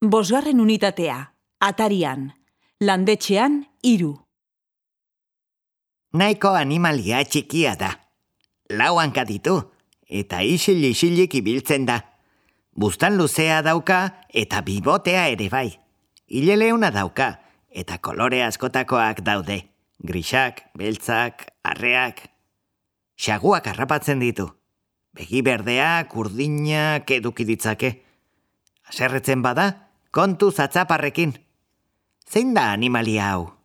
Bosgarren unitatea, atarian, landetxean, iru. Nahiko animalia txikia da. Lau hanka ditu, eta isil isilik ibiltzen da. Bustan luzea dauka eta bibotea ere bai. Ileleuna dauka, eta kolore askotakoak daude. Grisak, beltzak, arreak. Xaguak harrapatzen ditu. Begi berdeak, urdinak eduki ditzake. Aserretzen bada, kontu zatzaparrekin. Zein da animalia hau?